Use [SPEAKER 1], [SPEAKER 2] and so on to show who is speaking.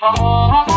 [SPEAKER 1] Oh.